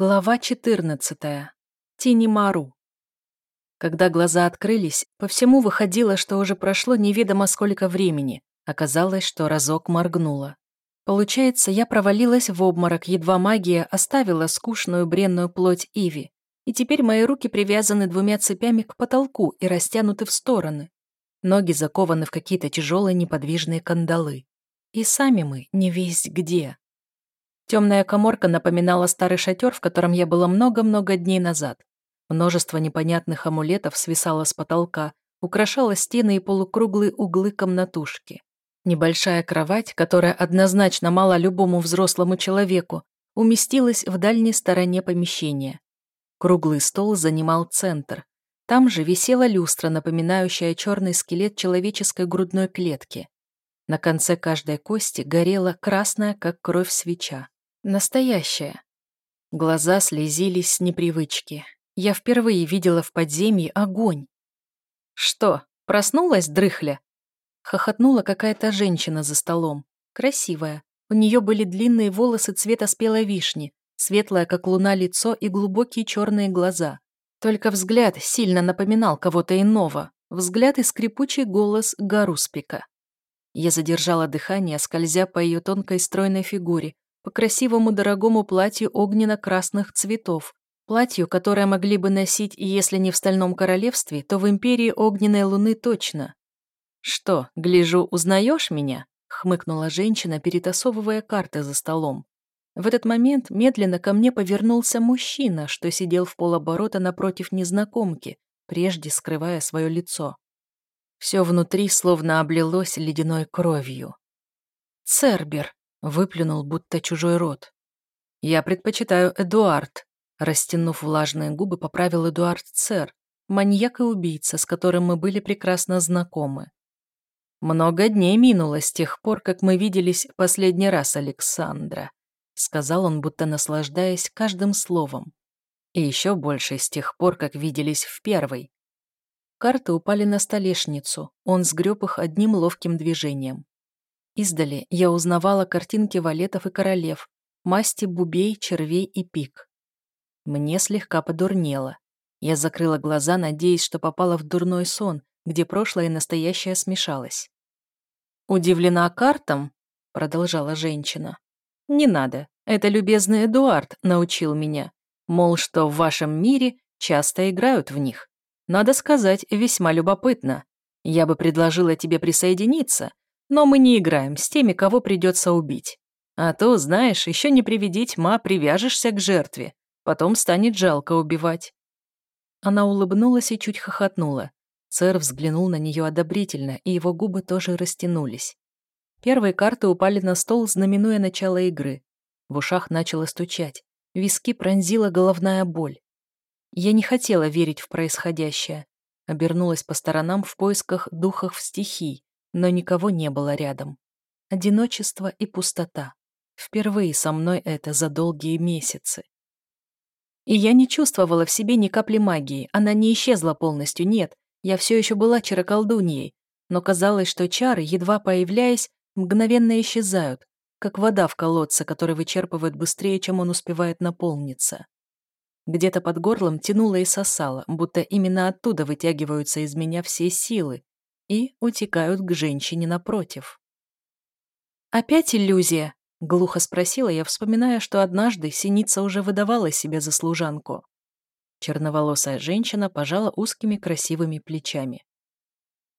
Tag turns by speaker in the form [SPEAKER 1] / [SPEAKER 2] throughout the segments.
[SPEAKER 1] Глава 14. Тинемару. Когда глаза открылись, по всему выходило, что уже прошло неведомо сколько времени. Оказалось, что разок моргнула. Получается, я провалилась в обморок, едва магия оставила скучную бренную плоть Иви, и теперь мои руки привязаны двумя цепями к потолку и растянуты в стороны. Ноги закованы в какие-то тяжелые неподвижные кандалы. И сами мы не весь где. Темная коморка напоминала старый шатер, в котором я была много-много дней назад. Множество непонятных амулетов свисало с потолка, украшало стены и полукруглые углы комнатушки. Небольшая кровать, которая однозначно мала любому взрослому человеку, уместилась в дальней стороне помещения. Круглый стол занимал центр. Там же висела люстра, напоминающая черный скелет человеческой грудной клетки. На конце каждой кости горела красная, как кровь, свеча. Настоящая. Глаза слезились с непривычки. Я впервые видела в подземье огонь. «Что, проснулась, дрыхля?» Хохотнула какая-то женщина за столом. Красивая. У нее были длинные волосы цвета спелой вишни, светлое, как луна, лицо и глубокие черные глаза. Только взгляд сильно напоминал кого-то иного. Взгляд и скрипучий голос Гаруспика. Я задержала дыхание, скользя по ее тонкой стройной фигуре, по красивому дорогому платью огненно-красных цветов, платью, которое могли бы носить, если не в Стальном Королевстве, то в Империи Огненной Луны точно. «Что, гляжу, узнаешь меня?» — хмыкнула женщина, перетасовывая карты за столом. В этот момент медленно ко мне повернулся мужчина, что сидел в полоборота напротив незнакомки, прежде скрывая свое лицо. Все внутри словно облилось ледяной кровью. «Цербер!» Выплюнул, будто чужой рот. «Я предпочитаю Эдуард», растянув влажные губы, поправил Эдуард Цер, маньяк и убийца, с которым мы были прекрасно знакомы. «Много дней минуло с тех пор, как мы виделись последний раз, Александра», сказал он, будто наслаждаясь каждым словом. «И еще больше с тех пор, как виделись в первой». Карты упали на столешницу, он сгреб их одним ловким движением. Издали я узнавала картинки валетов и королев, масти бубей, червей и пик. Мне слегка подурнело. Я закрыла глаза, надеясь, что попала в дурной сон, где прошлое и настоящее смешалось. «Удивлена картам?» — продолжала женщина. «Не надо. Это любезный Эдуард научил меня. Мол, что в вашем мире часто играют в них. Надо сказать, весьма любопытно. Я бы предложила тебе присоединиться, но мы не играем с теми, кого придется убить. А то, знаешь, еще не приведи тьма, привяжешься к жертве. Потом станет жалко убивать». Она улыбнулась и чуть хохотнула. Цер взглянул на нее одобрительно, и его губы тоже растянулись. Первые карты упали на стол, знаменуя начало игры. В ушах начало стучать. Виски пронзила головная боль. Я не хотела верить в происходящее. Обернулась по сторонам в поисках духов стихий, но никого не было рядом. Одиночество и пустота. Впервые со мной это за долгие месяцы. И я не чувствовала в себе ни капли магии, она не исчезла полностью, нет, я все еще была чароколдуньей, но казалось, что чары, едва появляясь, мгновенно исчезают, как вода в колодце, который вычерпывает быстрее, чем он успевает наполниться. Где-то под горлом тянуло и сосало, будто именно оттуда вытягиваются из меня все силы, и утекают к женщине напротив. «Опять иллюзия?» — глухо спросила я, вспоминая, что однажды синица уже выдавала себя за служанку. Черноволосая женщина пожала узкими красивыми плечами.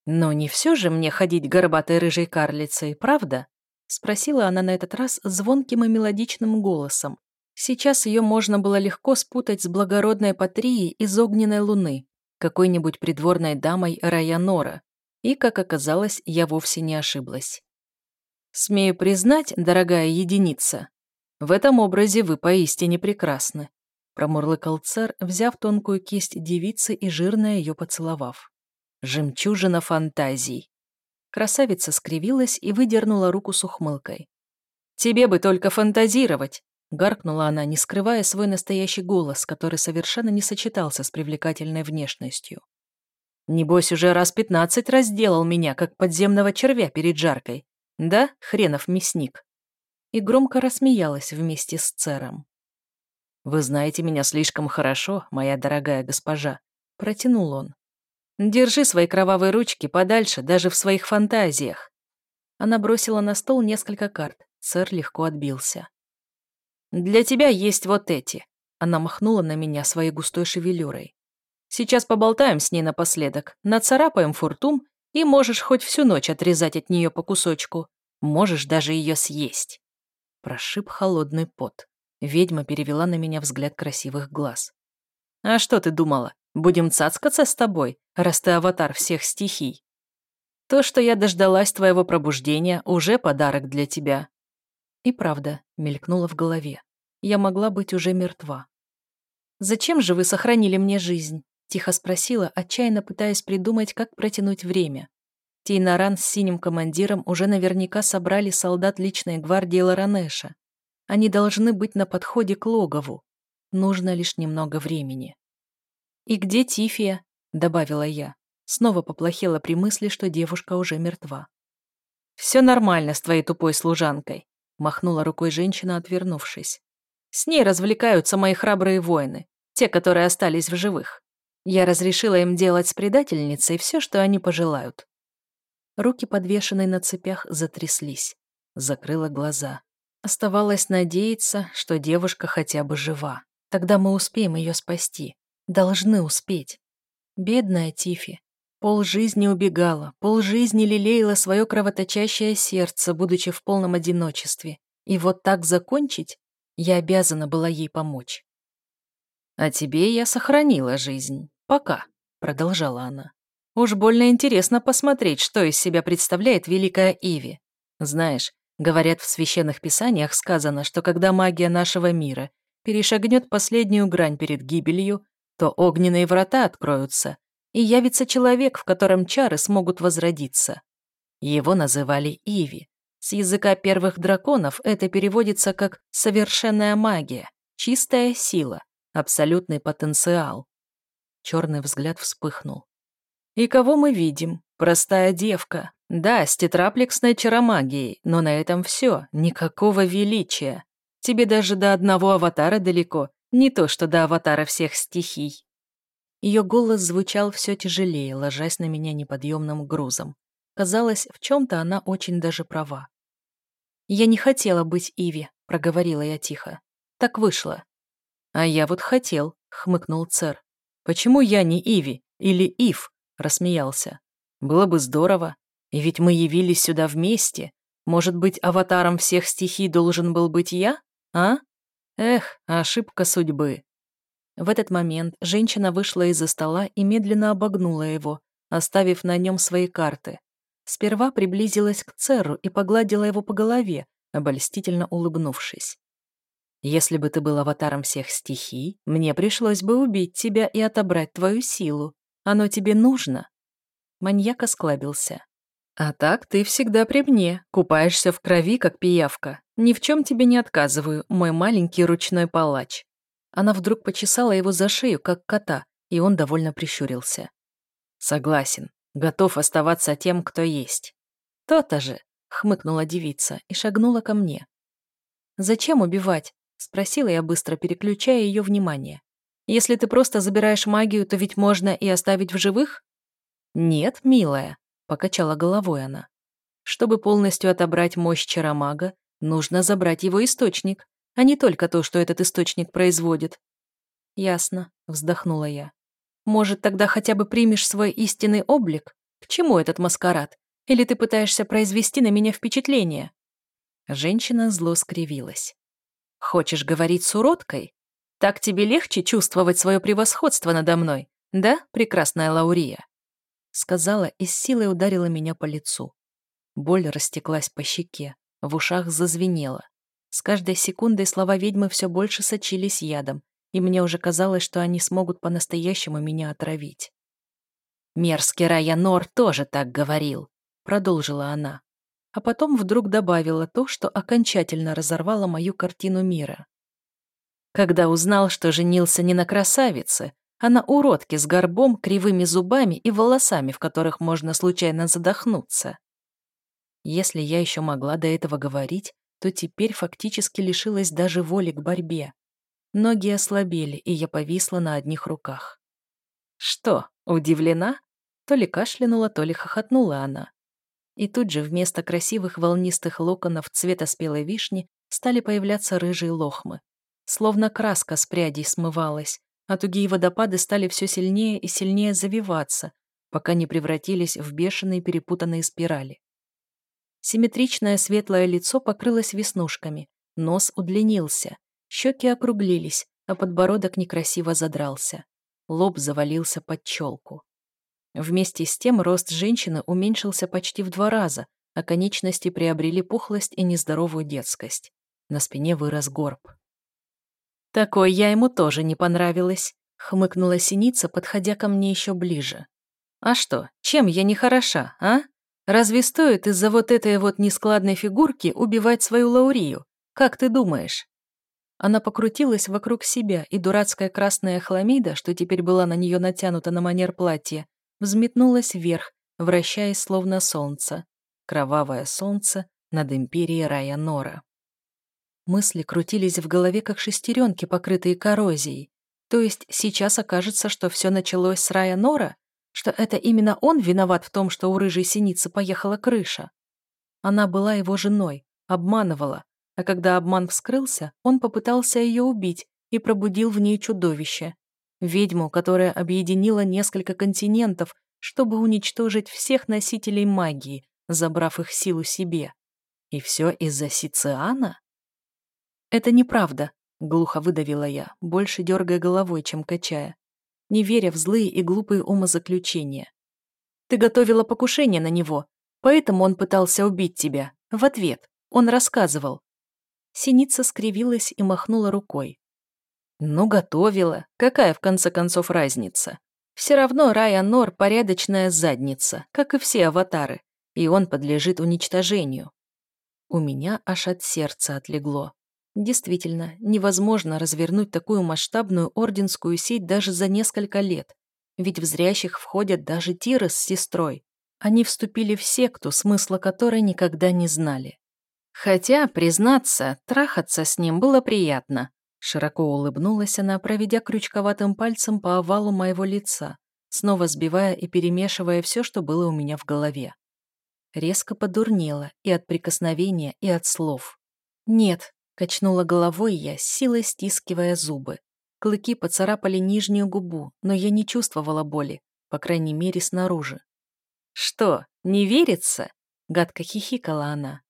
[SPEAKER 1] «Но не все же мне ходить горбатой рыжей карлицей, правда?» — спросила она на этот раз звонким и мелодичным голосом. Сейчас ее можно было легко спутать с благородной Патрией из огненной луны, какой-нибудь придворной дамой Райанора, и, как оказалось, я вовсе не ошиблась. Смею признать, дорогая единица, в этом образе вы поистине прекрасны, промурлыкал царь, взяв тонкую кисть девицы и жирно ее поцеловав. Жемчужина фантазий. Красавица скривилась и выдернула руку с ухмылкой. «Тебе бы только фантазировать!» Гаркнула она, не скрывая свой настоящий голос, который совершенно не сочетался с привлекательной внешностью. Небось, уже раз пятнадцать разделал меня, как подземного червя перед жаркой. Да, хренов мясник?» И громко рассмеялась вместе с цером. Вы знаете меня слишком хорошо, моя дорогая госпожа», — протянул он. «Держи свои кровавые ручки подальше, даже в своих фантазиях». Она бросила на стол несколько карт. Сэр легко отбился. «Для тебя есть вот эти». Она махнула на меня своей густой шевелюрой. «Сейчас поболтаем с ней напоследок, нацарапаем фуртум, и можешь хоть всю ночь отрезать от нее по кусочку. Можешь даже ее съесть». Прошиб холодный пот. Ведьма перевела на меня взгляд красивых глаз. «А что ты думала? Будем цацкаться с тобой, раз ты аватар всех стихий? То, что я дождалась твоего пробуждения, уже подарок для тебя». И правда, мелькнула в голове. Я могла быть уже мертва. «Зачем же вы сохранили мне жизнь?» Тихо спросила, отчаянно пытаясь придумать, как протянуть время. Тейнаран с синим командиром уже наверняка собрали солдат личной гвардии Ларанеша. Они должны быть на подходе к логову. Нужно лишь немного времени. «И где Тифия?» — добавила я. Снова поплохело при мысли, что девушка уже мертва. «Все нормально с твоей тупой служанкой», — махнула рукой женщина, отвернувшись. «С ней развлекаются мои храбрые воины, те, которые остались в живых. Я разрешила им делать с предательницей все, что они пожелают». Руки, подвешенные на цепях, затряслись. Закрыла глаза. Оставалось надеяться, что девушка хотя бы жива. Тогда мы успеем ее спасти. Должны успеть. Бедная Тифи. Пол жизни убегала, пол жизни лелеяла свое кровоточащее сердце, будучи в полном одиночестве. И вот так закончить? Я обязана была ей помочь. «А тебе я сохранила жизнь. Пока», — продолжала она. «Уж больно интересно посмотреть, что из себя представляет великая Иви. Знаешь, Говорят, в священных писаниях сказано, что когда магия нашего мира перешагнет последнюю грань перед гибелью, то огненные врата откроются, и явится человек, в котором чары смогут возродиться. Его называли Иви. С языка первых драконов это переводится как «совершенная магия», «чистая сила», «абсолютный потенциал». Черный взгляд вспыхнул. «И кого мы видим? Простая девка, да, с тетраплексной чаромагией, но на этом все, никакого величия. Тебе даже до одного аватара далеко, не то что до аватара всех стихий. Ее голос звучал все тяжелее, ложась на меня неподъемным грузом. Казалось, в чем-то она очень даже права. «Я не хотела быть Иви», — проговорила я тихо. «Так вышло». «А я вот хотел», — хмыкнул цэр. «Почему я не Иви или Ив?» — рассмеялся. «Было бы здорово. И ведь мы явились сюда вместе. Может быть, аватаром всех стихий должен был быть я? А? Эх, ошибка судьбы. В этот момент женщина вышла из-за стола и медленно обогнула его, оставив на нем свои карты. Сперва приблизилась к Церу и погладила его по голове, обольстительно улыбнувшись. «Если бы ты был аватаром всех стихий, мне пришлось бы убить тебя и отобрать твою силу. Оно тебе нужно?» Маньяк осклабился. А так ты всегда при мне, купаешься в крови, как пиявка. Ни в чем тебе не отказываю, мой маленький ручной палач». Она вдруг почесала его за шею, как кота, и он довольно прищурился. «Согласен. Готов оставаться тем, кто есть». «То-то же», — хмыкнула девица и шагнула ко мне. «Зачем убивать?» — спросила я быстро, переключая ее внимание. «Если ты просто забираешь магию, то ведь можно и оставить в живых?» «Нет, милая», Покачала головой она. Чтобы полностью отобрать мощь чаромага, нужно забрать его источник, а не только то, что этот источник производит. Ясно, вздохнула я. Может, тогда хотя бы примешь свой истинный облик? К чему этот маскарад? Или ты пытаешься произвести на меня впечатление? Женщина зло скривилась. Хочешь говорить с уродкой? Так тебе легче чувствовать свое превосходство надо мной, да, прекрасная Лаурия? сказала и с силой ударила меня по лицу. Боль растеклась по щеке, в ушах зазвенело. С каждой секундой слова ведьмы все больше сочились ядом, и мне уже казалось, что они смогут по-настоящему меня отравить. «Мерзкий Раянор тоже так говорил», — продолжила она. А потом вдруг добавила то, что окончательно разорвало мою картину мира. Когда узнал, что женился не на красавице, а на уродке с горбом, кривыми зубами и волосами, в которых можно случайно задохнуться. Если я еще могла до этого говорить, то теперь фактически лишилась даже воли к борьбе. Ноги ослабели, и я повисла на одних руках. «Что, удивлена?» То ли кашлянула, то ли хохотнула она. И тут же вместо красивых волнистых локонов цвета спелой вишни стали появляться рыжие лохмы. Словно краска с прядей смывалась, а тугие водопады стали все сильнее и сильнее завиваться, пока не превратились в бешеные перепутанные спирали. Симметричное светлое лицо покрылось веснушками, нос удлинился, щеки округлились, а подбородок некрасиво задрался. Лоб завалился под челку. Вместе с тем рост женщины уменьшился почти в два раза, а конечности приобрели пухлость и нездоровую детскость. На спине вырос горб. «Такой я ему тоже не понравилась», — хмыкнула синица, подходя ко мне еще ближе. «А что, чем я не хороша, а? Разве стоит из-за вот этой вот нескладной фигурки убивать свою Лаурию? Как ты думаешь?» Она покрутилась вокруг себя, и дурацкая красная хламида, что теперь была на нее натянута на манер платья, взметнулась вверх, вращаясь словно солнце. Кровавое солнце над империей Рая Нора. Мысли крутились в голове, как шестеренки, покрытые коррозией. То есть сейчас окажется, что все началось с Рая Нора? Что это именно он виноват в том, что у рыжей синицы поехала крыша? Она была его женой, обманывала, а когда обман вскрылся, он попытался ее убить и пробудил в ней чудовище. Ведьму, которая объединила несколько континентов, чтобы уничтожить всех носителей магии, забрав их силу себе. И все из-за Сициана? Это неправда, глухо выдавила я, больше дергая головой, чем качая, не веря в злые и глупые умозаключения. Ты готовила покушение на него, поэтому он пытался убить тебя. В ответ. Он рассказывал. Синица скривилась и махнула рукой. Ну, готовила. Какая, в конце концов, разница? Все равно Рая Нор – порядочная задница, как и все аватары, и он подлежит уничтожению. У меня аж от сердца отлегло. Действительно, невозможно развернуть такую масштабную орденскую сеть даже за несколько лет, ведь в зрящих входят даже Тиры с сестрой. Они вступили в секту, смысла которой никогда не знали. Хотя, признаться, трахаться с ним было приятно. Широко улыбнулась она, проведя крючковатым пальцем по овалу моего лица, снова сбивая и перемешивая все, что было у меня в голове. Резко подурнела и от прикосновения, и от слов. «Нет», — качнула головой я, силой стискивая зубы. Клыки поцарапали нижнюю губу, но я не чувствовала боли, по крайней мере, снаружи. «Что, не верится?» — гадко хихикала она.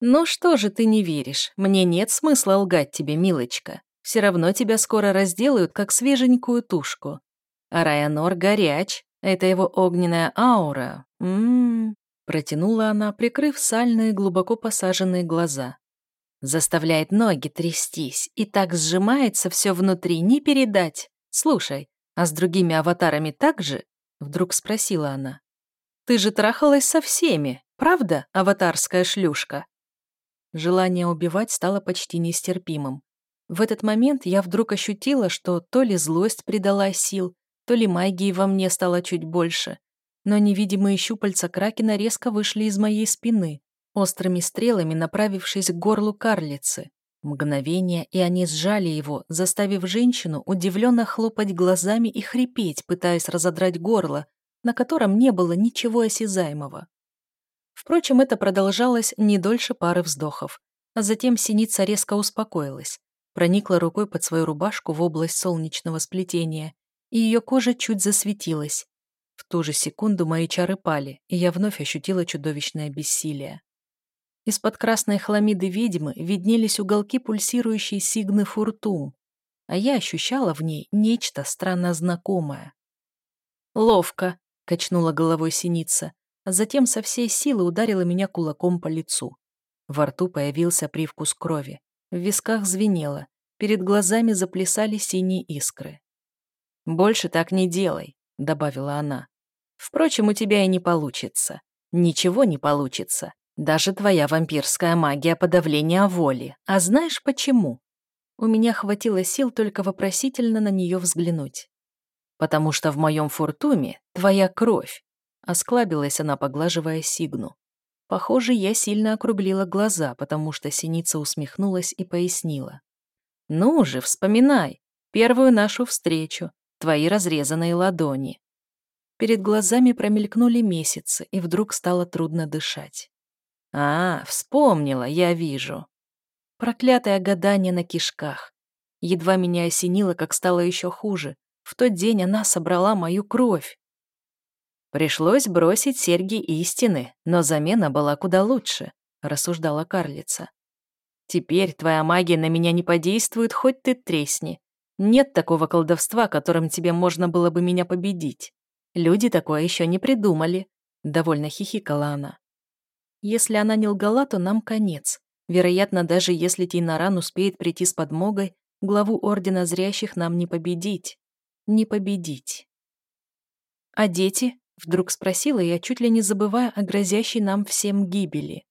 [SPEAKER 1] «Ну что же ты не веришь? Мне нет смысла лгать тебе, милочка. Все равно тебя скоро разделают, как свеженькую тушку. А Райанор горяч. Это его огненная аура. Ммм...» Протянула она, прикрыв сальные, глубоко посаженные глаза. Заставляет ноги трястись, и так сжимается все внутри, не передать. Слушай, а с другими аватарами так же? Вдруг спросила она. Ты же трахалась со всеми, правда, аватарская шлюшка? Желание убивать стало почти нестерпимым. В этот момент я вдруг ощутила, что то ли злость придала сил, то ли магии во мне стало чуть больше. Но невидимые щупальца Кракена резко вышли из моей спины, острыми стрелами направившись к горлу карлицы. Мгновение, и они сжали его, заставив женщину удивленно хлопать глазами и хрипеть, пытаясь разодрать горло, на котором не было ничего осязаемого. Впрочем, это продолжалось не дольше пары вздохов. А затем синица резко успокоилась, проникла рукой под свою рубашку в область солнечного сплетения, и ее кожа чуть засветилась. В ту же секунду мои чары пали, и я вновь ощутила чудовищное бессилие. Из-под красной хламиды ведьмы виднелись уголки пульсирующей сигны фуртум, а я ощущала в ней нечто странно знакомое. «Ловко», — качнула головой синица, а затем со всей силы ударила меня кулаком по лицу. Во рту появился привкус крови, в висках звенело, перед глазами заплясали синие искры. «Больше так не делай», — добавила она. «Впрочем, у тебя и не получится. Ничего не получится. Даже твоя вампирская магия подавления воли. А знаешь почему?» У меня хватило сил только вопросительно на нее взглянуть. «Потому что в моем фуртуме твоя кровь, Осклабилась она, поглаживая Сигну. Похоже, я сильно округлила глаза, потому что синица усмехнулась и пояснила. Ну же, вспоминай. Первую нашу встречу, твои разрезанные ладони. Перед глазами промелькнули месяцы, и вдруг стало трудно дышать. А, вспомнила, я вижу. Проклятое гадание на кишках. Едва меня осенило, как стало еще хуже. В тот день она собрала мою кровь. Пришлось бросить серьги истины, но замена была куда лучше, рассуждала карлица. Теперь твоя магия на меня не подействует, хоть ты тресни. Нет такого колдовства, которым тебе можно было бы меня победить. Люди такое еще не придумали. Довольно хихикала она. Если она не лгала, то нам конец. Вероятно, даже если Тейнаран успеет прийти с подмогой, главу Ордена Зрящих нам не победить. Не победить. А дети? Вдруг спросила я, чуть ли не забывая о грозящей нам всем гибели.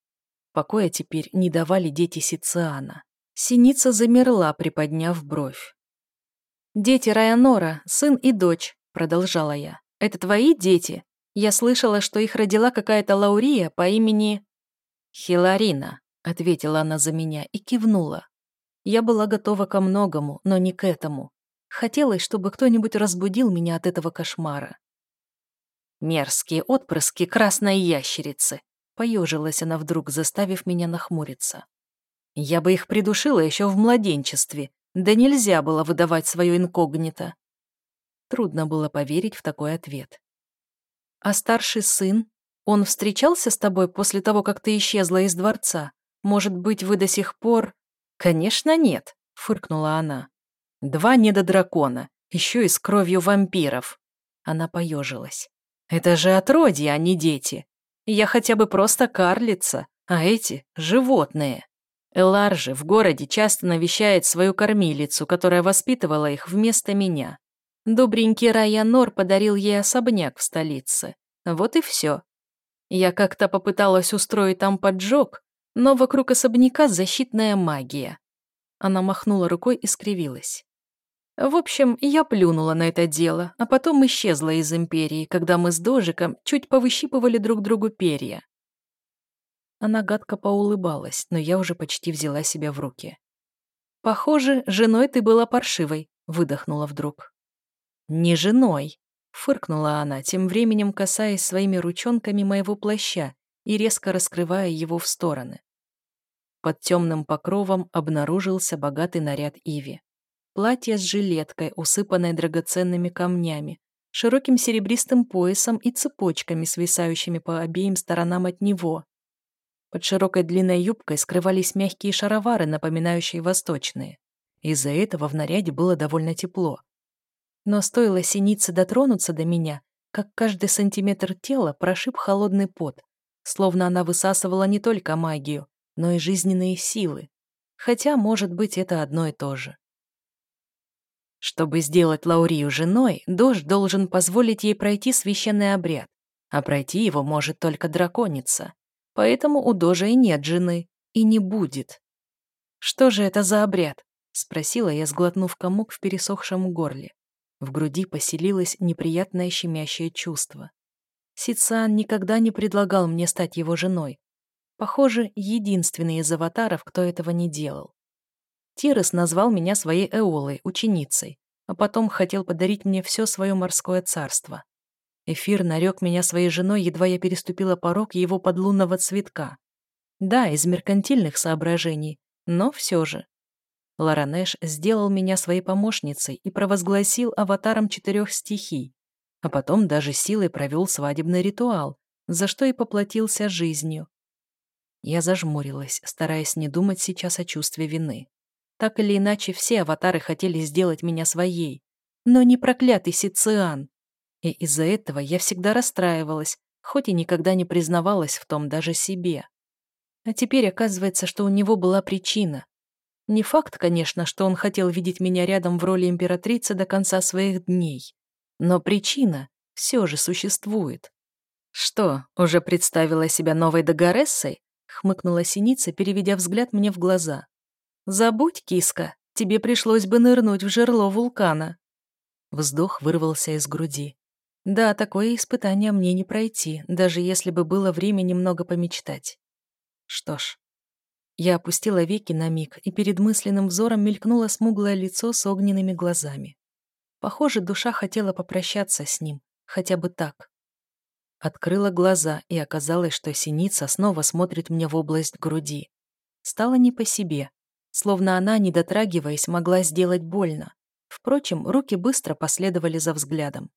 [SPEAKER 1] Покоя теперь не давали дети Сициана. Синица замерла, приподняв бровь. «Дети Райанора, сын и дочь», — продолжала я. «Это твои дети? Я слышала, что их родила какая-то Лаурия по имени...» «Хиларина», — ответила она за меня и кивнула. Я была готова ко многому, но не к этому. Хотелось, чтобы кто-нибудь разбудил меня от этого кошмара. «Мерзкие отпрыски красной ящерицы», Поежилась она вдруг, заставив меня нахмуриться. Я бы их придушила еще в младенчестве, да нельзя было выдавать свое инкогнито. Трудно было поверить в такой ответ. «А старший сын? Он встречался с тобой после того, как ты исчезла из дворца? Может быть, вы до сих пор...» «Конечно нет», — фыркнула она. «Два недодракона, еще и с кровью вампиров». Она поежилась. «Это же отродья, а не дети. Я хотя бы просто карлица, а эти — животные. Элар же в городе часто навещает свою кормилицу, которая воспитывала их вместо меня. Добренький Райанор подарил ей особняк в столице. Вот и все. Я как-то попыталась устроить там поджог, но вокруг особняка защитная магия. Она махнула рукой и скривилась. В общем, я плюнула на это дело, а потом исчезла из Империи, когда мы с Дожиком чуть повыщипывали друг другу перья. Она гадко поулыбалась, но я уже почти взяла себя в руки. «Похоже, женой ты была паршивой», — выдохнула вдруг. «Не женой», — фыркнула она, тем временем касаясь своими ручонками моего плаща и резко раскрывая его в стороны. Под темным покровом обнаружился богатый наряд Иви. Платье с жилеткой, усыпанное драгоценными камнями, широким серебристым поясом и цепочками, свисающими по обеим сторонам от него. Под широкой длинной юбкой скрывались мягкие шаровары, напоминающие восточные. Из-за этого в наряде было довольно тепло. Но стоило синице дотронуться до меня, как каждый сантиметр тела прошиб холодный пот, словно она высасывала не только магию, но и жизненные силы. Хотя, может быть, это одно и то же. Чтобы сделать Лаурию женой, дождь должен позволить ей пройти священный обряд, а пройти его может только драконица. Поэтому у Дожа и нет жены, и не будет. «Что же это за обряд?» — спросила я, сглотнув комок в пересохшем горле. В груди поселилось неприятное щемящее чувство. Сициан никогда не предлагал мне стать его женой. Похоже, единственный из аватаров, кто этого не делал. Тирес назвал меня своей Эолой, ученицей, а потом хотел подарить мне все свое морское царство. Эфир нарек меня своей женой, едва я переступила порог его подлунного цветка. Да, из меркантильных соображений, но все же. Ларанеш сделал меня своей помощницей и провозгласил аватаром четырех стихий, а потом даже силой провел свадебный ритуал, за что и поплатился жизнью. Я зажмурилась, стараясь не думать сейчас о чувстве вины. Так или иначе, все аватары хотели сделать меня своей. Но не проклятый Сициан. И из-за этого я всегда расстраивалась, хоть и никогда не признавалась в том даже себе. А теперь оказывается, что у него была причина. Не факт, конечно, что он хотел видеть меня рядом в роли императрицы до конца своих дней. Но причина все же существует. «Что, уже представила себя новой Дагорессой?» — хмыкнула синица, переведя взгляд мне в глаза. «Забудь, киска, тебе пришлось бы нырнуть в жерло вулкана». Вздох вырвался из груди. Да, такое испытание мне не пройти, даже если бы было время немного помечтать. Что ж, Я опустила веки на миг, и перед мысленным взором мелькнуло смуглое лицо с огненными глазами. Похоже, душа хотела попрощаться с ним, хотя бы так. Открыла глаза, и оказалось, что синица снова смотрит мне в область груди. Стало не по себе, словно она, не дотрагиваясь, могла сделать больно. Впрочем, руки быстро последовали за взглядом.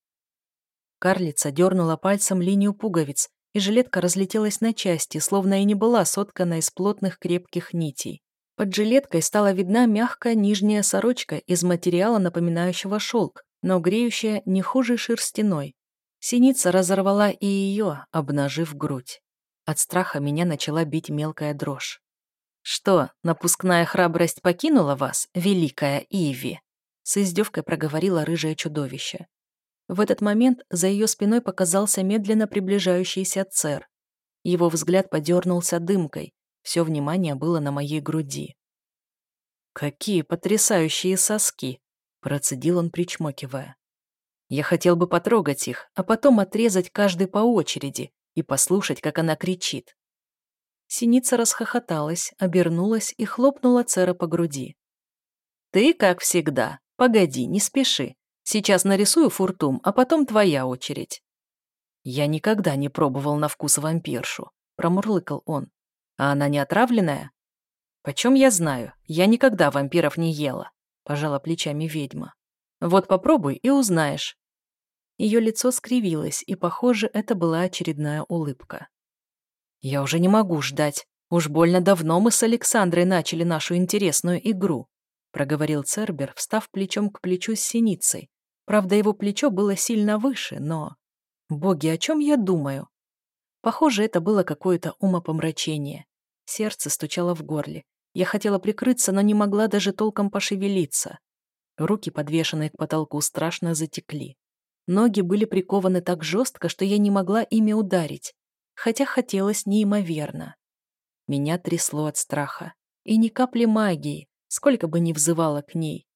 [SPEAKER 1] Карлица дернула пальцем линию пуговиц, и жилетка разлетелась на части, словно и не была соткана из плотных крепких нитей. Под жилеткой стала видна мягкая нижняя сорочка из материала, напоминающего шелк, но греющая не хуже шерстяной. Синица разорвала и ее, обнажив грудь. От страха меня начала бить мелкая дрожь. «Что, напускная храбрость покинула вас, великая Иви?» С издевкой проговорила рыжее чудовище. В этот момент за ее спиной показался медленно приближающийся цер. Его взгляд подернулся дымкой, все внимание было на моей груди. «Какие потрясающие соски!» – процедил он, причмокивая. «Я хотел бы потрогать их, а потом отрезать каждый по очереди и послушать, как она кричит». Синица расхохоталась, обернулась и хлопнула Цера по груди. «Ты, как всегда. Погоди, не спеши. Сейчас нарисую фуртум, а потом твоя очередь». «Я никогда не пробовал на вкус вампиршу», — промурлыкал он. «А она не отравленная?» «Почем я знаю? Я никогда вампиров не ела», — пожала плечами ведьма. «Вот попробуй и узнаешь». Ее лицо скривилось, и, похоже, это была очередная улыбка. «Я уже не могу ждать. Уж больно давно мы с Александрой начали нашу интересную игру», проговорил Цербер, встав плечом к плечу с синицей. Правда, его плечо было сильно выше, но... Боги, о чем я думаю? Похоже, это было какое-то умопомрачение. Сердце стучало в горле. Я хотела прикрыться, но не могла даже толком пошевелиться. Руки, подвешенные к потолку, страшно затекли. Ноги были прикованы так жестко, что я не могла ими ударить, хотя хотелось неимоверно. Меня трясло от страха. И ни капли магии, сколько бы ни взывала к ней.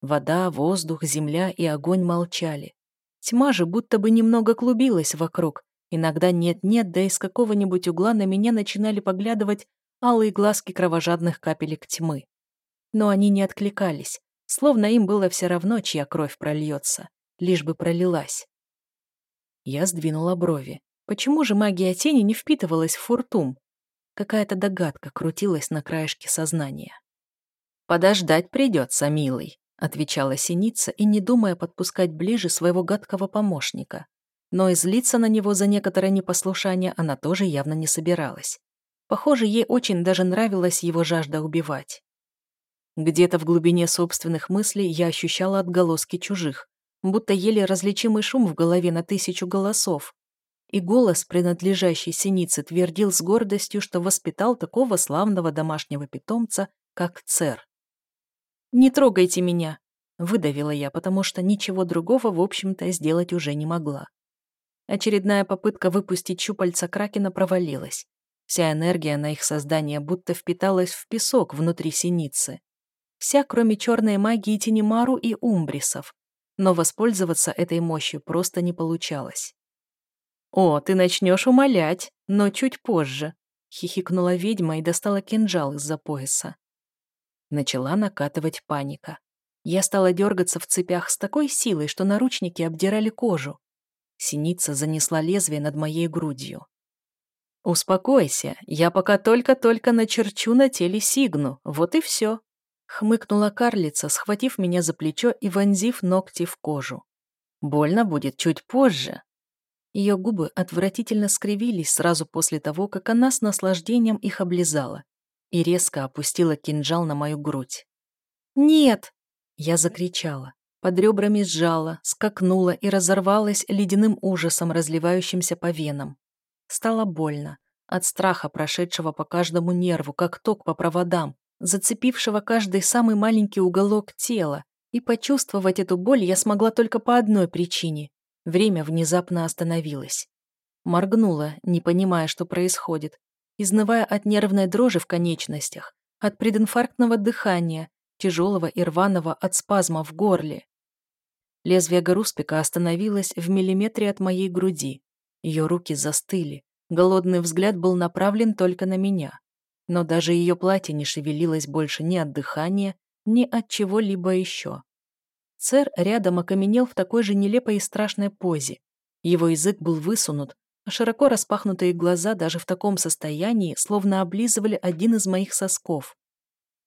[SPEAKER 1] Вода, воздух, земля и огонь молчали. Тьма же будто бы немного клубилась вокруг. Иногда нет-нет, да из какого-нибудь угла на меня начинали поглядывать алые глазки кровожадных капелек тьмы. Но они не откликались, словно им было все равно, чья кровь прольется, лишь бы пролилась. Я сдвинула брови. Почему же магия тени не впитывалась в фуртум? Какая-то догадка крутилась на краешке сознания. «Подождать придется, милый», — отвечала синица и не думая подпускать ближе своего гадкого помощника. Но и злиться на него за некоторое непослушание она тоже явно не собиралась. Похоже, ей очень даже нравилась его жажда убивать. Где-то в глубине собственных мыслей я ощущала отголоски чужих, будто еле различимый шум в голове на тысячу голосов. И голос, принадлежащий синице, твердил с гордостью, что воспитал такого славного домашнего питомца, как Цер. «Не трогайте меня!» — выдавила я, потому что ничего другого, в общем-то, сделать уже не могла. Очередная попытка выпустить щупальца Кракена провалилась. Вся энергия на их создание будто впиталась в песок внутри синицы. Вся, кроме черной магии Тинемару и Умбрисов. Но воспользоваться этой мощью просто не получалось. «О, ты начнешь умолять, но чуть позже», — хихикнула ведьма и достала кинжал из-за пояса. Начала накатывать паника. Я стала дергаться в цепях с такой силой, что наручники обдирали кожу. Синица занесла лезвие над моей грудью. «Успокойся, я пока только-только начерчу на теле сигну, вот и все», — хмыкнула карлица, схватив меня за плечо и вонзив ногти в кожу. «Больно будет чуть позже». Ее губы отвратительно скривились сразу после того, как она с наслаждением их облизала и резко опустила кинжал на мою грудь. «Нет!» — я закричала. Под ребрами сжала, скакнула и разорвалась ледяным ужасом, разливающимся по венам. Стало больно. От страха, прошедшего по каждому нерву, как ток по проводам, зацепившего каждый самый маленький уголок тела. И почувствовать эту боль я смогла только по одной причине. Время внезапно остановилось. Моргнула, не понимая, что происходит, изнывая от нервной дрожи в конечностях, от прединфарктного дыхания, тяжелого и рваного от спазма в горле. Лезвие Гаруспика остановилось в миллиметре от моей груди. Ее руки застыли. Голодный взгляд был направлен только на меня. но даже ее платье не шевелилось больше ни от дыхания, ни от чего-либо еще. Сэр рядом окаменел в такой же нелепой и страшной позе. Его язык был высунут, а широко распахнутые глаза даже в таком состоянии словно облизывали один из моих сосков.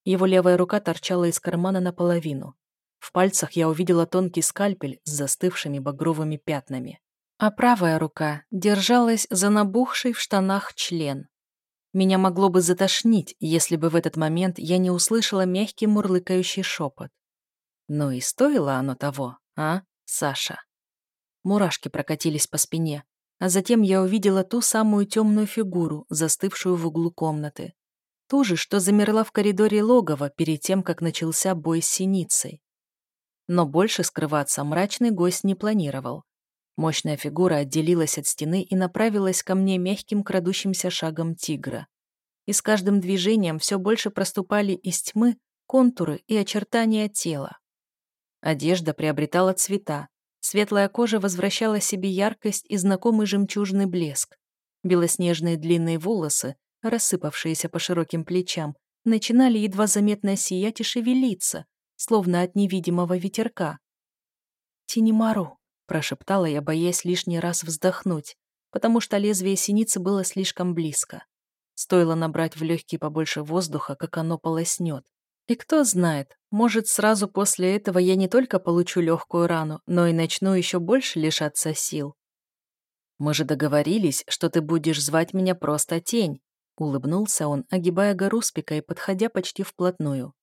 [SPEAKER 1] Его левая рука торчала из кармана наполовину. В пальцах я увидела тонкий скальпель с застывшими багровыми пятнами. А правая рука держалась за набухший в штанах член. Меня могло бы затошнить, если бы в этот момент я не услышала мягкий мурлыкающий шепот. Ну и стоило оно того, а, Саша? Мурашки прокатились по спине, а затем я увидела ту самую темную фигуру, застывшую в углу комнаты. Ту же, что замерла в коридоре логова перед тем, как начался бой с синицей. Но больше скрываться мрачный гость не планировал. Мощная фигура отделилась от стены и направилась ко мне мягким крадущимся шагом тигра. И с каждым движением все больше проступали из тьмы контуры и очертания тела. Одежда приобретала цвета, светлая кожа возвращала себе яркость и знакомый жемчужный блеск. Белоснежные длинные волосы, рассыпавшиеся по широким плечам, начинали едва заметно сиять и шевелиться, словно от невидимого ветерка. «Тинемару», — прошептала я, боясь лишний раз вздохнуть, потому что лезвие синицы было слишком близко. Стоило набрать в легкие побольше воздуха, как оно полоснет. И кто знает, может, сразу после этого я не только получу легкую рану, но и начну еще больше лишаться сил. «Мы же договорились, что ты будешь звать меня просто Тень», — улыбнулся он, огибая гору спика и подходя почти вплотную.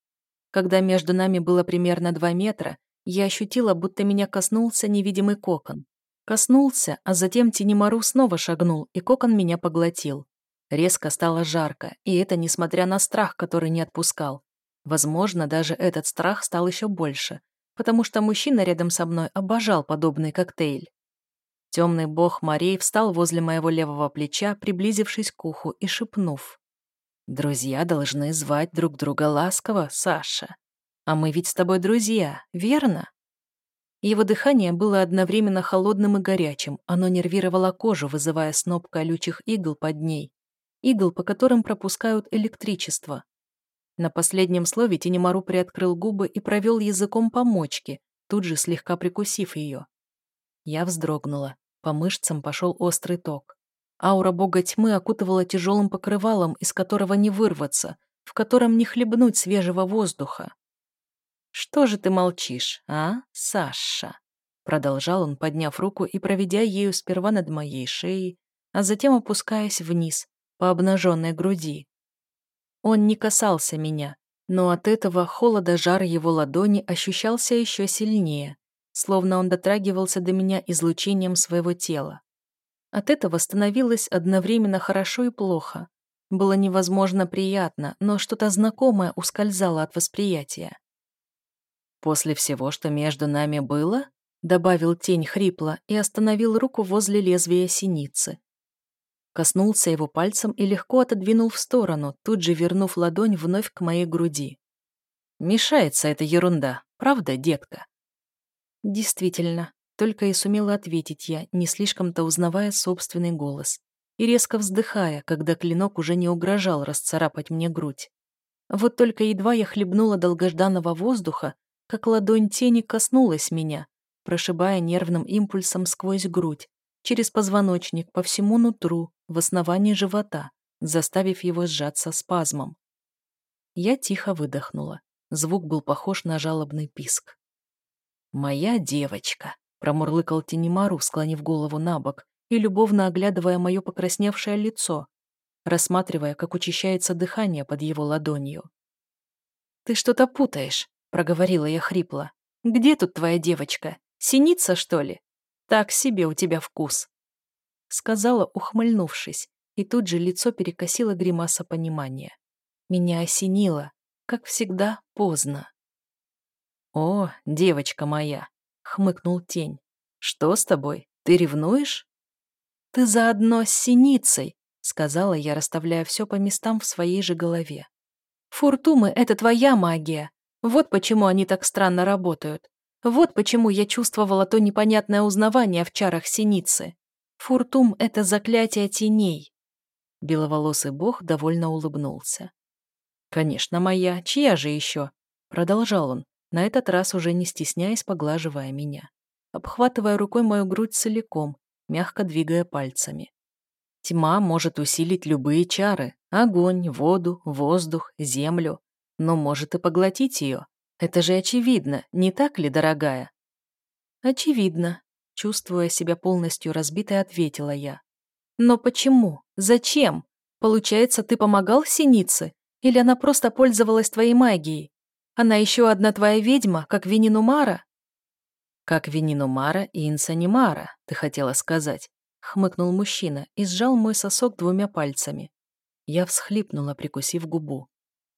[SPEAKER 1] Когда между нами было примерно два метра, я ощутила, будто меня коснулся невидимый кокон. Коснулся, а затем Тинемару снова шагнул, и кокон меня поглотил. Резко стало жарко, и это несмотря на страх, который не отпускал. Возможно, даже этот страх стал еще больше, потому что мужчина рядом со мной обожал подобный коктейль. Темный бог морей встал возле моего левого плеча, приблизившись к уху и шепнув. Друзья должны звать друг друга ласково, Саша. А мы ведь с тобой друзья, верно? Его дыхание было одновременно холодным и горячим, оно нервировало кожу, вызывая сноп колючих игл под ней. Игл, по которым пропускают электричество. На последнем слове Тинемару приоткрыл губы и провел языком по мочке, тут же слегка прикусив ее. Я вздрогнула. По мышцам пошел острый ток. Аура бога тьмы окутывала тяжелым покрывалом, из которого не вырваться, в котором не хлебнуть свежего воздуха. «Что же ты молчишь, а, Саша?» Продолжал он, подняв руку и проведя ею сперва над моей шеей, а затем опускаясь вниз, по обнаженной груди. Он не касался меня, но от этого холода жар его ладони ощущался еще сильнее, словно он дотрагивался до меня излучением своего тела. От этого становилось одновременно хорошо и плохо. Было невозможно приятно, но что-то знакомое ускользало от восприятия. «После всего, что между нами было?» добавил тень хрипло и остановил руку возле лезвия синицы. Коснулся его пальцем и легко отодвинул в сторону, тут же вернув ладонь вновь к моей груди. «Мешается эта ерунда, правда, детка?» Действительно, только и сумела ответить я, не слишком-то узнавая собственный голос. И резко вздыхая, когда клинок уже не угрожал расцарапать мне грудь. Вот только едва я хлебнула долгожданного воздуха, как ладонь тени коснулась меня, прошибая нервным импульсом сквозь грудь, через позвоночник, по всему нутру, в основании живота, заставив его сжаться спазмом. Я тихо выдохнула. Звук был похож на жалобный писк. «Моя девочка», Промурлыкал Тенемару, склонив голову на бок и любовно оглядывая мое покрасневшее лицо, рассматривая, как учащается дыхание под его ладонью. «Ты что-то путаешь», — проговорила я хрипло. «Где тут твоя девочка? Синица, что ли? Так себе у тебя вкус», — сказала, ухмыльнувшись, и тут же лицо перекосило гримаса понимания. Меня осенило, как всегда, поздно. «О, девочка моя!» хмыкнул тень. «Что с тобой? Ты ревнуешь?» «Ты заодно с синицей», — сказала я, расставляя все по местам в своей же голове. «Фуртумы — это твоя магия. Вот почему они так странно работают. Вот почему я чувствовала то непонятное узнавание в чарах синицы. Фуртум — это заклятие теней». Беловолосый бог довольно улыбнулся. «Конечно, моя. Чья же еще?» Продолжал он, на этот раз уже не стесняясь, поглаживая меня. Обхватывая рукой мою грудь целиком, мягко двигая пальцами. Тьма может усилить любые чары – огонь, воду, воздух, землю, но может и поглотить ее. Это же очевидно, не так ли, дорогая? Очевидно, чувствуя себя полностью разбитой, ответила я. Но почему? Зачем? Получается, ты помогал Синице? Или она просто пользовалась твоей магией? Она еще одна твоя ведьма, как Вининумара? Как Вининумара и Инсанимара, ты хотела сказать. Хмыкнул мужчина и сжал мой сосок двумя пальцами. Я всхлипнула, прикусив губу.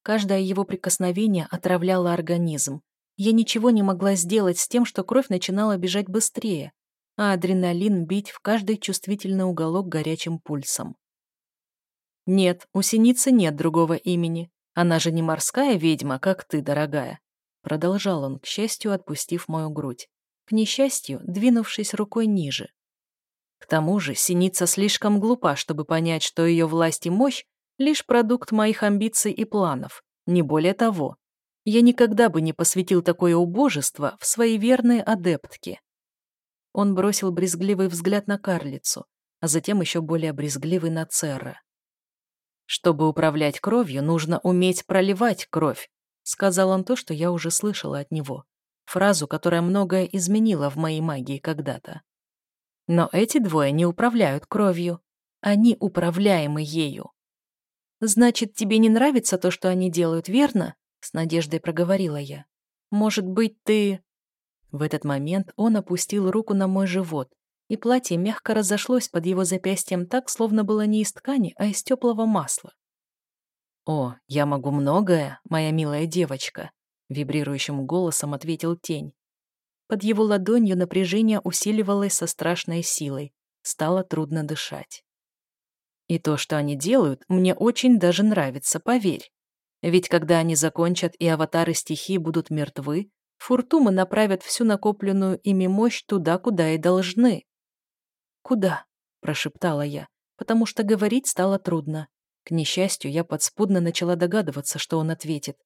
[SPEAKER 1] Каждое его прикосновение отравляло организм. Я ничего не могла сделать с тем, что кровь начинала бежать быстрее, а адреналин бить в каждый чувствительный уголок горячим пульсом. «Нет, у синицы нет другого имени. Она же не морская ведьма, как ты, дорогая», продолжал он, к счастью, отпустив мою грудь, к несчастью, двинувшись рукой ниже. К тому же синица слишком глупа, чтобы понять, что ее власть и мощь — лишь продукт моих амбиций и планов, не более того. Я никогда бы не посвятил такое убожество в свои верные адептки. Он бросил брезгливый взгляд на карлицу, а затем еще более брезгливый на Церра. «Чтобы управлять кровью, нужно уметь проливать кровь», сказал он то, что я уже слышала от него. Фразу, которая многое изменила в моей магии когда-то. Но эти двое не управляют кровью. Они управляемы ею. «Значит, тебе не нравится то, что они делают, верно?» С надеждой проговорила я. «Может быть, ты...» В этот момент он опустил руку на мой живот, и платье мягко разошлось под его запястьем так, словно было не из ткани, а из теплого масла. «О, я могу многое, моя милая девочка», — вибрирующим голосом ответил тень. Под его ладонью напряжение усиливалось со страшной силой. Стало трудно дышать. И то, что они делают, мне очень даже нравится, поверь. Ведь когда они закончат и аватары стихии будут мертвы, Фуртумы направят всю накопленную ими мощь туда, куда и должны. «Куда?» – прошептала я, потому что говорить стало трудно. К несчастью, я подспудно начала догадываться, что он ответит.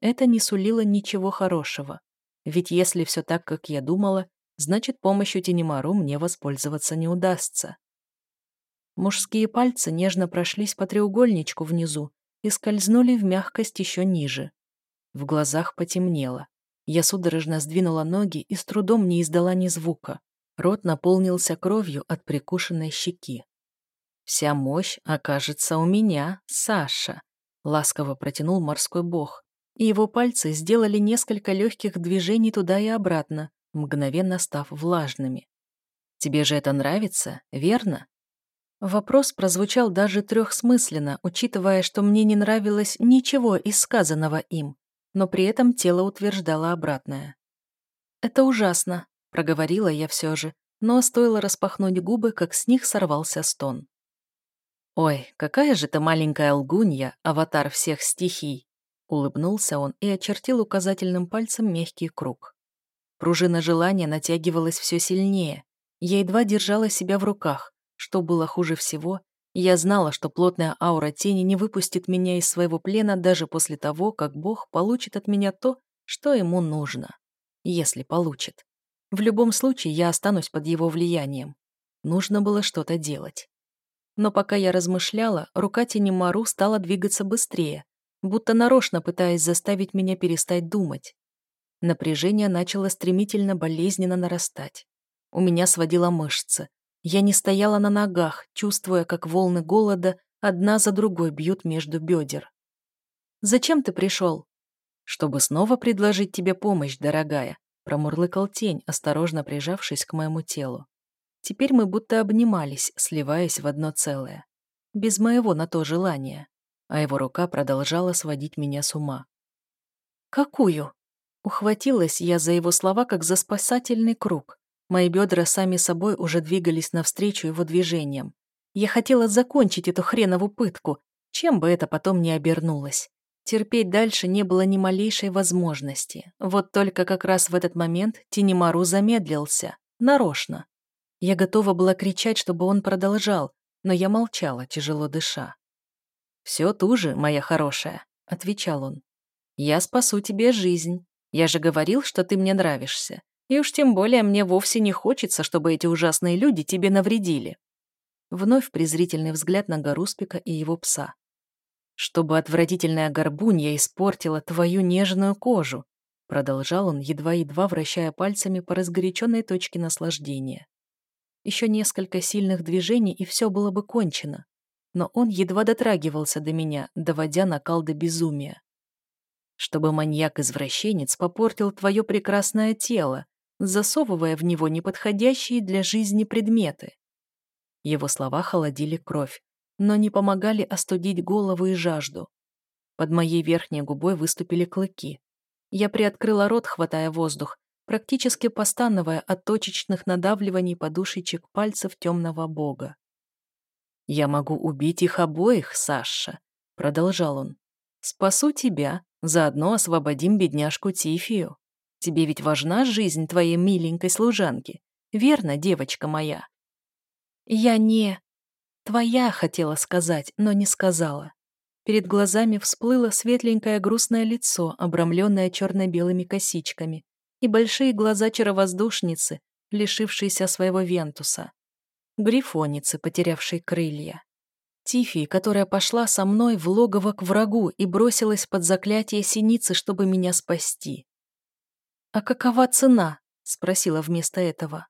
[SPEAKER 1] Это не сулило ничего хорошего. Ведь если все так, как я думала, значит, помощью Тенемару мне воспользоваться не удастся. Мужские пальцы нежно прошлись по треугольничку внизу и скользнули в мягкость еще ниже. В глазах потемнело. Я судорожно сдвинула ноги и с трудом не издала ни звука. Рот наполнился кровью от прикушенной щеки. «Вся мощь окажется у меня, Саша», — ласково протянул морской бог, и его пальцы сделали несколько легких движений туда и обратно, мгновенно став влажными. «Тебе же это нравится, верно?» Вопрос прозвучал даже трехсмысленно, учитывая, что мне не нравилось ничего из сказанного им но при этом тело утверждало обратное. «Это ужасно», — проговорила я все же, но стоило распахнуть губы, как с них сорвался стон. «Ой, какая же ты маленькая лгунья, аватар всех стихий!» Улыбнулся он и очертил указательным пальцем мягкий круг. Пружина желания натягивалась все сильнее. Я едва держала себя в руках. Что было хуже всего, я знала, что плотная аура тени не выпустит меня из своего плена даже после того, как Бог получит от меня то, что ему нужно. Если получит. В любом случае, я останусь под его влиянием. Нужно было что-то делать. Но пока я размышляла, рука тени Мару стала двигаться быстрее, будто нарочно пытаясь заставить меня перестать думать. Напряжение начало стремительно болезненно нарастать. У меня сводило мышцы, я не стояла на ногах, чувствуя, как волны голода одна за другой бьют между бедер. «Зачем ты пришел?» «Чтобы снова предложить тебе помощь, дорогая», промурлыкал тень, осторожно прижавшись к моему телу. Теперь мы будто обнимались, сливаясь в одно целое. Без моего на то желания. А его рука продолжала сводить меня с ума. «Какую?» Ухватилась я за его слова, как за спасательный круг. Мои бедра сами собой уже двигались навстречу его движениям. Я хотела закончить эту хренову пытку, чем бы это потом ни обернулось. Терпеть дальше не было ни малейшей возможности. Вот только как раз в этот момент Тинемару замедлился. Нарочно. Я готова была кричать, чтобы он продолжал, но я молчала, тяжело дыша. «Все ту же, моя хорошая», — отвечал он. «Я спасу тебе жизнь. Я же говорил, что ты мне нравишься. И уж тем более мне вовсе не хочется, чтобы эти ужасные люди тебе навредили». Вновь презрительный взгляд на Гаруспика и его пса. «Чтобы отвратительная горбунья испортила твою нежную кожу», продолжал он, едва-едва вращая пальцами по разгоряченной точке наслаждения. Еще несколько сильных движений, и все было бы кончено. Но он едва дотрагивался до меня, доводя накал до безумия. Чтобы маньяк-извращенец попортил твое прекрасное тело, засовывая в него неподходящие для жизни предметы. Его слова холодили кровь, но не помогали остудить голову и жажду. Под моей верхней губой выступили клыки. Я приоткрыла рот, хватая воздух, практически постановая от точечных надавливаний подушечек пальцев темного бога. «Я могу убить их обоих, Саша», — продолжал он. «Спасу тебя, заодно освободим бедняжку Тифию. Тебе ведь важна жизнь твоей миленькой служанки, верно, девочка моя?» «Я не...» «Твоя» хотела сказать, но не сказала. Перед глазами всплыло светленькое грустное лицо, обрамленное черно-белыми косичками, и большие глаза чаровоздушницы, лишившейся своего Вентуса. Грифоницы, потерявшей крылья. Тифи, которая пошла со мной в логово к врагу и бросилась под заклятие синицы, чтобы меня спасти. «А какова цена?» — спросила вместо этого.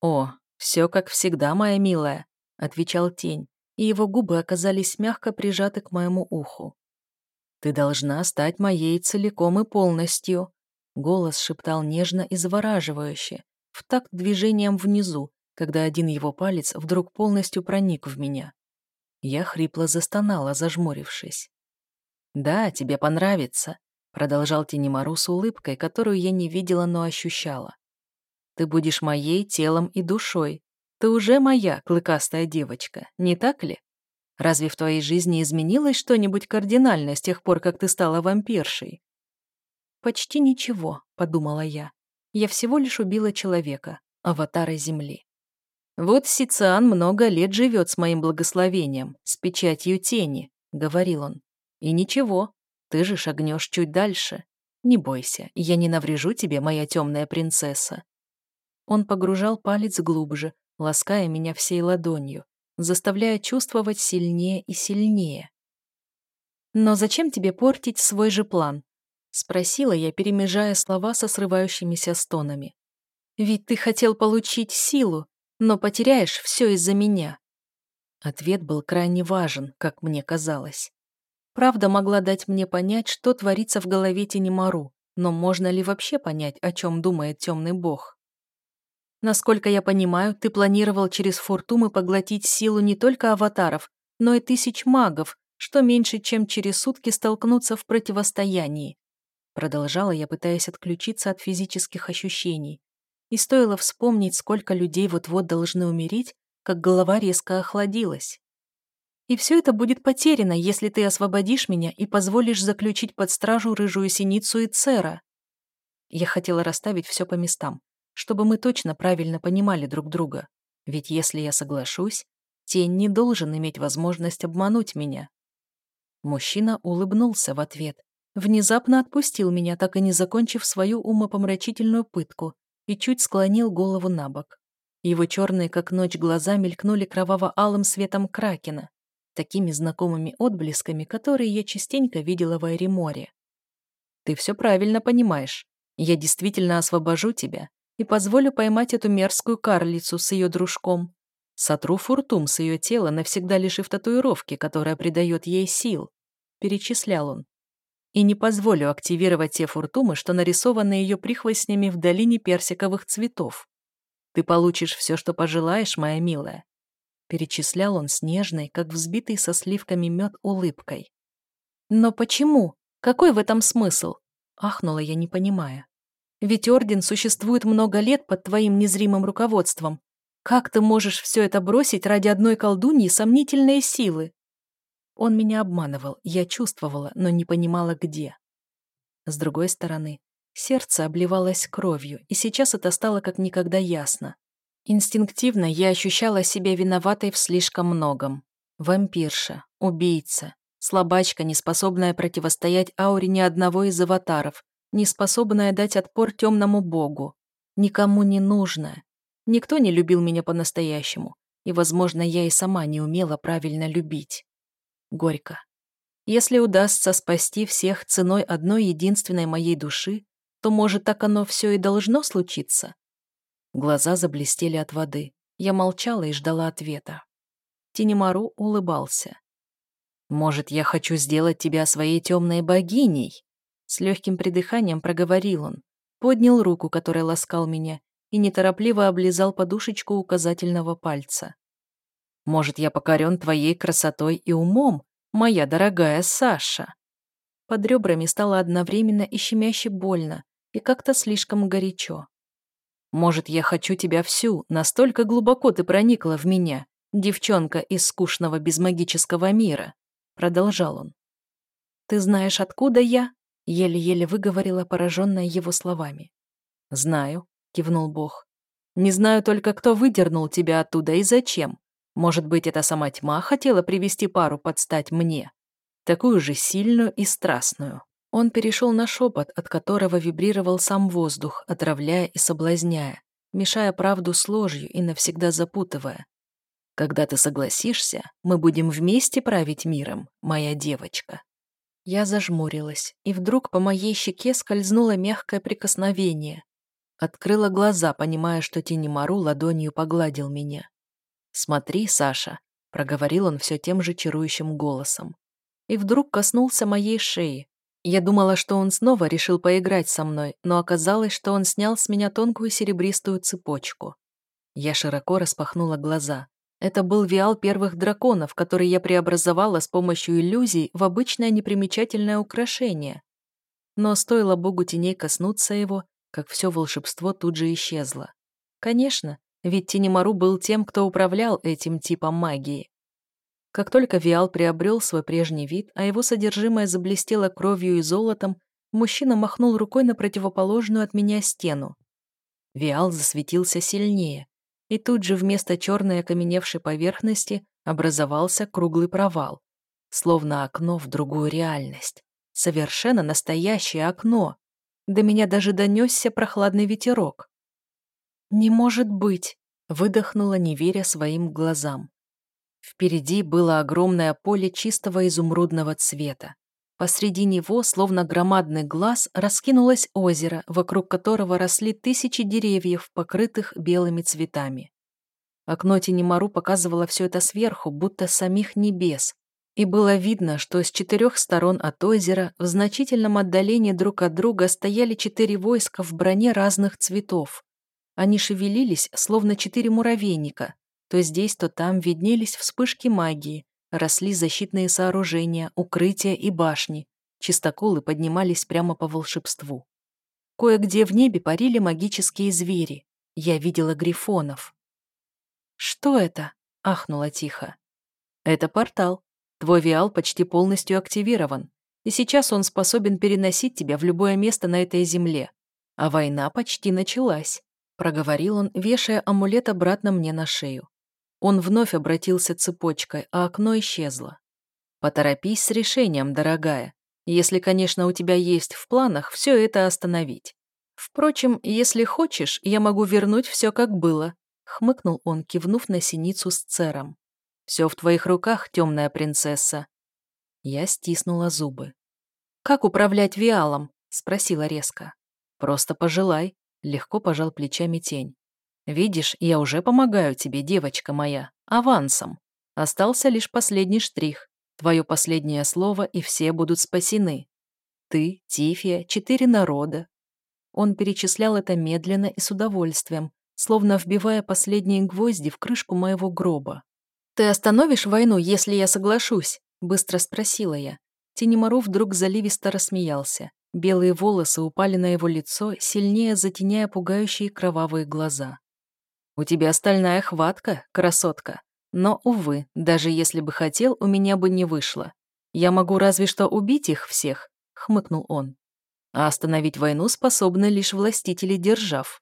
[SPEAKER 1] «О, все как всегда, моя милая», — отвечал тень, и его губы оказались мягко прижаты к моему уху. «Ты должна стать моей целиком и полностью», Голос шептал нежно и завораживающе, в такт движением внизу, когда один его палец вдруг полностью проник в меня. Я хрипло застонала, зажмурившись. «Да, тебе понравится», — продолжал Тенемару с улыбкой, которую я не видела, но ощущала. «Ты будешь моей телом и душой. Ты уже моя, клыкастая девочка, не так ли? Разве в твоей жизни изменилось что-нибудь кардинально с тех пор, как ты стала вампиршей? «Почти ничего», — подумала я. «Я всего лишь убила человека, аватара Земли». «Вот Сициан много лет живет с моим благословением, с печатью тени», — говорил он. «И ничего, ты же шагнешь чуть дальше. Не бойся, я не наврежу тебе, моя темная принцесса». Он погружал палец глубже, лаская меня всей ладонью, заставляя чувствовать сильнее и сильнее. «Но зачем тебе портить свой же план?» Спросила я, перемежая слова со срывающимися стонами. «Ведь ты хотел получить силу, но потеряешь все из-за меня». Ответ был крайне важен, как мне казалось. Правда могла дать мне понять, что творится в голове Тенемару, но можно ли вообще понять, о чем думает темный бог? Насколько я понимаю, ты планировал через фортумы поглотить силу не только аватаров, но и тысяч магов, что меньше, чем через сутки столкнуться в противостоянии. Продолжала я, пытаясь отключиться от физических ощущений. И стоило вспомнить, сколько людей вот-вот должны умереть, как голова резко охладилась. И все это будет потеряно, если ты освободишь меня и позволишь заключить под стражу рыжую синицу и цера. Я хотела расставить все по местам, чтобы мы точно правильно понимали друг друга. Ведь если я соглашусь, тень не должен иметь возможность обмануть меня. Мужчина улыбнулся в ответ, Внезапно отпустил меня, так и не закончив свою умопомрачительную пытку, и чуть склонил голову на бок. Его черные, как ночь, глаза мелькнули кроваво-алым светом кракена, такими знакомыми отблесками, которые я частенько видела в Айреморе. «Ты все правильно понимаешь. Я действительно освобожу тебя и позволю поймать эту мерзкую карлицу с ее дружком. Сотру фуртум с ее тела, навсегда лишив татуировки, которая придает ей сил», — перечислял он и не позволю активировать те фуртумы, что нарисованы ее прихвостнями в долине персиковых цветов. Ты получишь все, что пожелаешь, моя милая. Перечислял он с нежной, как взбитый со сливками мед улыбкой. Но почему? Какой в этом смысл? Ахнула я, не понимая. Ведь Орден существует много лет под твоим незримым руководством. Как ты можешь все это бросить ради одной колдуньи сомнительной силы? Он меня обманывал, я чувствовала, но не понимала, где. С другой стороны, сердце обливалось кровью, и сейчас это стало как никогда ясно. Инстинктивно я ощущала себя виноватой в слишком многом. Вампирша, убийца, слабачка, неспособная противостоять ауре ни одного из аватаров, неспособная дать отпор темному богу. Никому не нужная. Никто не любил меня по-настоящему, и, возможно, я и сама не умела правильно любить. Горько. Если удастся спасти всех ценой одной единственной моей души, то, может, так оно все и должно случиться? Глаза заблестели от воды. Я молчала и ждала ответа. Тинемару улыбался. «Может, я хочу сделать тебя своей темной богиней?» С легким придыханием проговорил он, поднял руку, которая ласкал меня, и неторопливо облизал подушечку указательного пальца. «Может, я покорен твоей красотой и умом, моя дорогая Саша?» Под ребрами стало одновременно и щемяще больно, и как-то слишком горячо. «Может, я хочу тебя всю, настолько глубоко ты проникла в меня, девчонка из скучного безмагического мира», продолжал он. «Ты знаешь, откуда я?» еле-еле выговорила, пораженная его словами. «Знаю», — кивнул Бог. «Не знаю только, кто выдернул тебя оттуда и зачем. Может быть, это сама тьма хотела привести пару под стать мне, такую же сильную и страстную». Он перешел на шепот, от которого вибрировал сам воздух, отравляя и соблазняя, мешая правду с ложью и навсегда запутывая. «Когда ты согласишься, мы будем вместе править миром, моя девочка». Я зажмурилась, и вдруг по моей щеке скользнуло мягкое прикосновение. Открыла глаза, понимая, что Тинемару ладонью погладил меня. «Смотри, Саша», — проговорил он все тем же чарующим голосом. И вдруг коснулся моей шеи. Я думала, что он снова решил поиграть со мной, но оказалось, что он снял с меня тонкую серебристую цепочку. Я широко распахнула глаза. Это был виал первых драконов, который я преобразовала с помощью иллюзий в обычное непримечательное украшение. Но стоило богу теней коснуться его, как все волшебство тут же исчезло. Конечно, ведь Тенемару был тем, кто управлял этим типом магии. Как только Виал приобрел свой прежний вид, а его содержимое заблестело кровью и золотом, мужчина махнул рукой на противоположную от меня стену. Виал засветился сильнее, и тут же вместо черной окаменевшей поверхности образовался круглый провал, словно окно в другую реальность. Совершенно настоящее окно. До меня даже донесся прохладный ветерок. «Не может быть!» — выдохнула, не веря своим глазам. Впереди было огромное поле чистого изумрудного цвета. Посреди него, словно громадный глаз, раскинулось озеро, вокруг которого росли тысячи деревьев, покрытых белыми цветами. Окно Тенемару показывало все это сверху, будто самих небес. И было видно, что с четырех сторон от озера, в значительном отдалении друг от друга, стояли четыре войска в броне разных цветов. Они шевелились, словно четыре муравейника. То здесь, то там виднелись вспышки магии, росли защитные сооружения, укрытия и башни. Чистоколы поднимались прямо по волшебству. Кое-где в небе парили магические звери. Я видела грифонов. «Что это?» — ахнула тихо. «Это портал. Твой виал почти полностью активирован, и сейчас он способен переносить тебя в любое место на этой земле. А война почти началась», — проговорил он, вешая амулет обратно мне на шею. Он вновь обратился цепочкой, а окно исчезло. «Поторопись с решением, дорогая. Если, конечно, у тебя есть в планах все это остановить. Впрочем, если хочешь, я могу вернуть все как было», — хмыкнул он, кивнув на синицу с цером. «Все в твоих руках, темная принцесса». Я стиснула зубы. «Как управлять виалом?» — спросила резко. «Просто пожелай», — легко пожал плечами тень. Видишь, я уже помогаю тебе, девочка моя, авансом. Остался лишь последний штрих. Твое последнее слово, и все будут спасены. Ты, Тифия, четыре народа. Он перечислял это медленно и с удовольствием, словно вбивая последние гвозди в крышку моего гроба. «Ты остановишь войну, если я соглашусь?» – быстро спросила я. Тенемару вдруг заливисто рассмеялся. Белые волосы упали на его лицо, сильнее затеняя пугающие кровавые глаза. У тебя стальная хватка, красотка. Но, увы, даже если бы хотел, у меня бы не вышло. Я могу разве что убить их всех, хмыкнул он. А остановить войну способны лишь властители держав.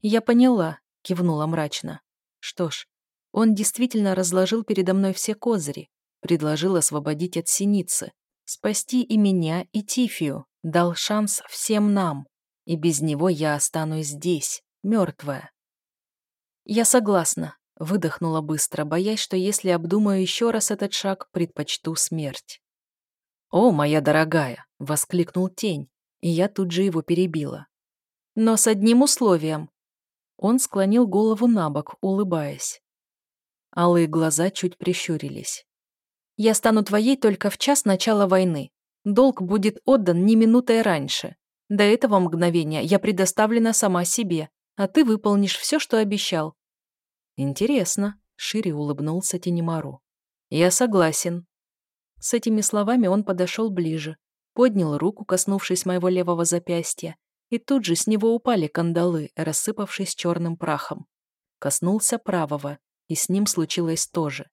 [SPEAKER 1] Я поняла, кивнула мрачно. Что ж, он действительно разложил передо мной все козыри, предложил освободить от синицы, спасти и меня, и Тифию, дал шанс всем нам, и без него я останусь здесь, мертвая. Я согласна, выдохнула быстро, боясь, что если обдумаю еще раз этот шаг, предпочту смерть. «О, моя дорогая!» — воскликнул тень, и я тут же его перебила. «Но с одним условием». Он склонил голову на бок, улыбаясь. Алые глаза чуть прищурились. «Я стану твоей только в час начала войны. Долг будет отдан не минутой раньше. До этого мгновения я предоставлена сама себе, а ты выполнишь все, что обещал». «Интересно», — шире улыбнулся Тенемару. «Я согласен». С этими словами он подошел ближе, поднял руку, коснувшись моего левого запястья, и тут же с него упали кандалы, рассыпавшись черным прахом. Коснулся правого, и с ним случилось то же.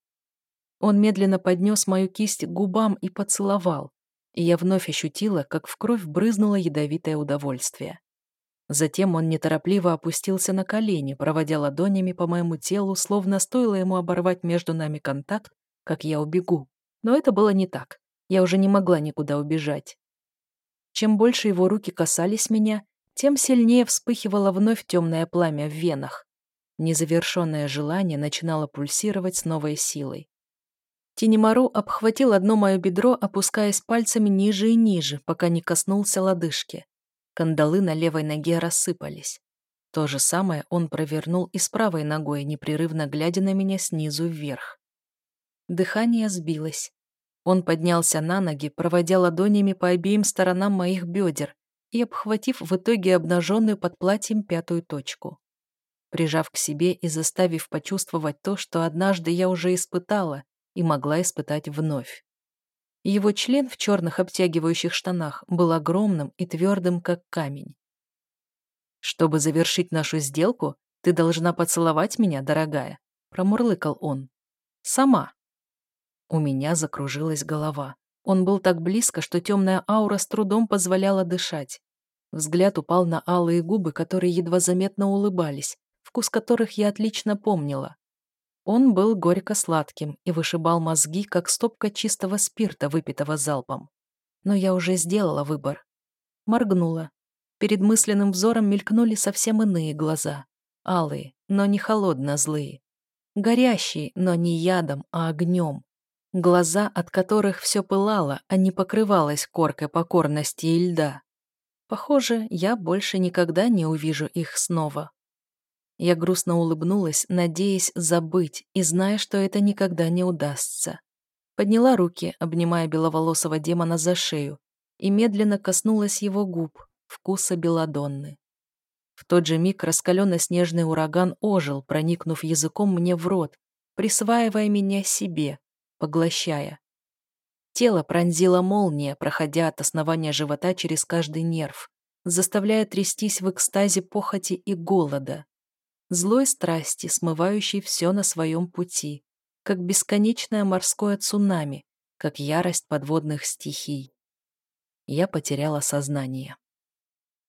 [SPEAKER 1] Он медленно поднес мою кисть к губам и поцеловал, и я вновь ощутила, как в кровь брызнуло ядовитое удовольствие. Затем он неторопливо опустился на колени, проводя ладонями по моему телу, словно стоило ему оборвать между нами контакт, как я убегу. Но это было не так. Я уже не могла никуда убежать. Чем больше его руки касались меня, тем сильнее вспыхивало вновь темное пламя в венах. Незавершенное желание начинало пульсировать с новой силой. Тинемару обхватил одно мое бедро, опускаясь пальцами ниже и ниже, пока не коснулся лодыжки. Кандалы на левой ноге рассыпались. То же самое он провернул и с правой ногой, непрерывно глядя на меня снизу вверх. Дыхание сбилось. Он поднялся на ноги, проводя ладонями по обеим сторонам моих бедер и обхватив в итоге обнаженную под платьем пятую точку. Прижав к себе и заставив почувствовать то, что однажды я уже испытала и могла испытать вновь. Его член в черных обтягивающих штанах был огромным и твердым, как камень. «Чтобы завершить нашу сделку, ты должна поцеловать меня, дорогая», — промурлыкал он. «Сама». У меня закружилась голова. Он был так близко, что темная аура с трудом позволяла дышать. Взгляд упал на алые губы, которые едва заметно улыбались, вкус которых я отлично помнила. Он был горько-сладким и вышибал мозги, как стопка чистого спирта, выпитого залпом. Но я уже сделала выбор. Моргнула. Перед мысленным взором мелькнули совсем иные глаза. Алые, но не холодно-злые. Горящие, но не ядом, а огнем. Глаза, от которых все пылало, а не покрывалось коркой покорности и льда. Похоже, я больше никогда не увижу их снова. Я грустно улыбнулась, надеясь забыть и зная, что это никогда не удастся. Подняла руки, обнимая беловолосого демона за шею, и медленно коснулась его губ, вкуса белодонны. В тот же миг раскаленно-снежный ураган ожил, проникнув языком мне в рот, присваивая меня себе, поглощая. Тело пронзила молния, проходя от основания живота через каждый нерв, заставляя трястись в экстазе похоти и голода. Злой страсти, смывающей все на своем пути, как бесконечное морское цунами, как ярость подводных стихий. Я потеряла сознание.